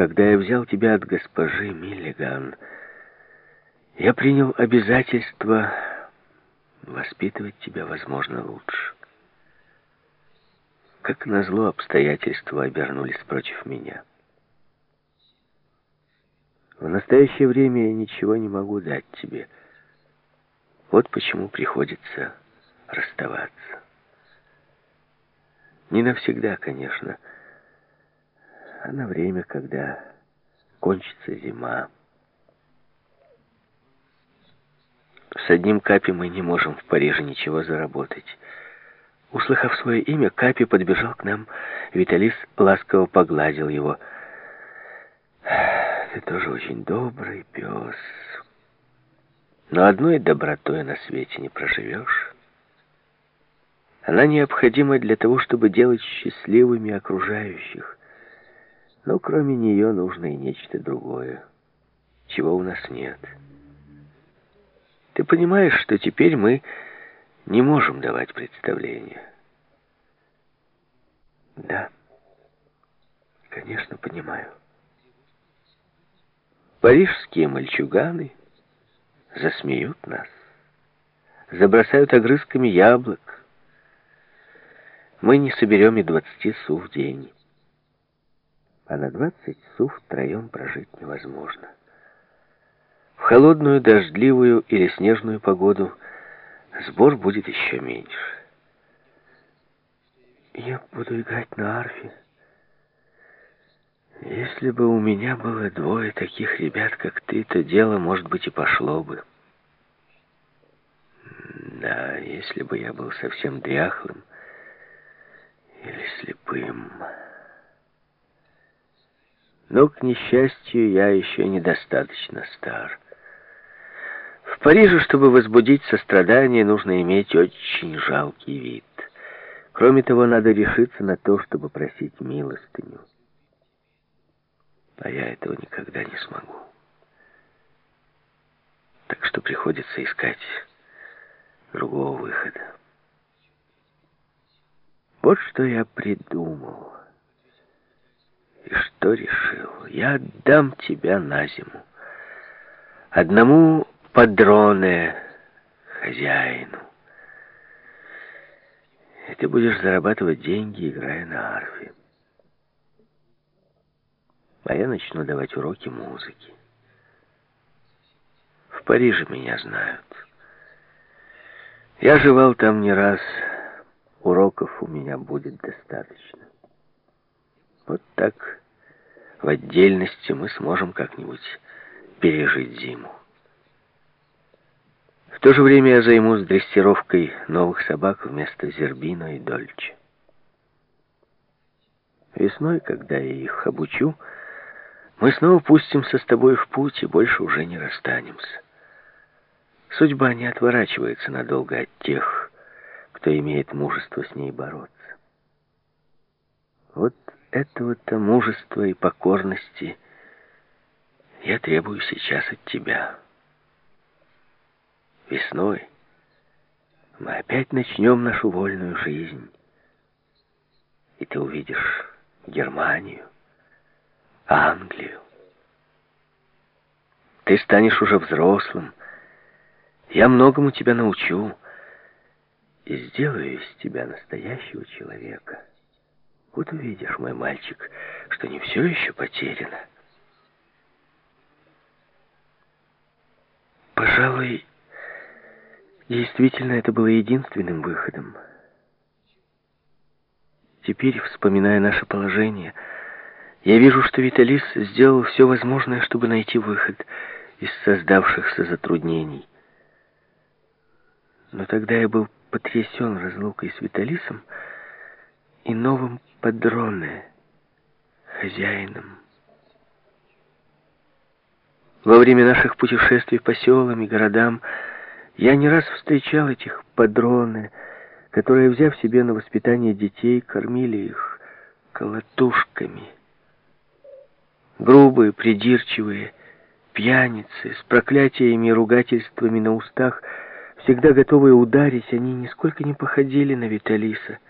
когда я взял тебя от госпожи Миллиган, я принял обязательство воспитывать тебя, возможно, лучше. Как назло, обстоятельства обернулись против меня. В настоящее время я ничего не могу дать тебе. Вот почему приходится расставаться. Не навсегда, конечно, а на время, когда кончится зима. С одним Капи мы не можем в Париже ничего заработать. Услыхав свое имя, Капи подбежал к нам. Виталис ласково погладил его. «Ты тоже очень добрый пес. Но одной добротой на свете не проживешь. Она необходима для того, чтобы делать счастливыми окружающих. Но кроме нее нужно и нечто другое, чего у нас нет. Ты понимаешь, что теперь мы не можем давать представления? Да, конечно, понимаю. Парижские мальчуганы засмеют нас, забросают огрызками яблок. Мы не соберем и двадцати су в день а на двадцать сув втроем прожить невозможно. В холодную, дождливую или снежную погоду сбор будет еще меньше. Я буду играть на арфе. Если бы у меня было двое таких ребят, как ты, то дело, может быть, и пошло бы. Да, если бы я был совсем дряхлым или слепым... Но, к несчастью, я еще недостаточно стар. В Париже, чтобы возбудить сострадание, нужно иметь очень жалкий вид. Кроме того, надо решиться на то, чтобы просить милостыню. А я этого никогда не смогу. Так что приходится искать другого выхода. Вот что я придумал. Что решил? Я отдам тебя на зиму. Одному падроне, хозяину. И ты будешь зарабатывать деньги, играя на арфе. А я начну давать уроки музыки. В Париже меня знают. Я жевал там не раз. Уроков у меня будет достаточно. Вот так в отдельности мы сможем как-нибудь пережить зиму. В то же время я займусь дрессировкой новых собак вместо Зербино и Дольче. Весной, когда я их обучу, мы снова пустимся с тобой в путь и больше уже не расстанемся. Судьба не отворачивается надолго от тех, кто имеет мужество с ней бороться. Вот этого-то мужества и покорности я требую сейчас от тебя. Весной мы опять начнем нашу вольную жизнь. И ты увидишь Германию, Англию. Ты станешь уже взрослым. Я многому тебя научу и сделаю из тебя настоящего человека. Вот увидишь, мой мальчик, что не все еще потеряно. Пожалуй, действительно это было единственным выходом. Теперь, вспоминая наше положение, я вижу, что Виталис сделал все возможное, чтобы найти выход из создавшихся затруднений. Но тогда я был потрясен разлукой с Виталисом и новым падроне, хозяином. Во время наших путешествий по селам и городам я не раз встречал этих падроны, которые, взяв себе на воспитание детей, кормили их колотушками. Грубые, придирчивые, пьяницы, с проклятиями и ругательствами на устах, всегда готовые ударить, они нисколько не походили на Виталиса —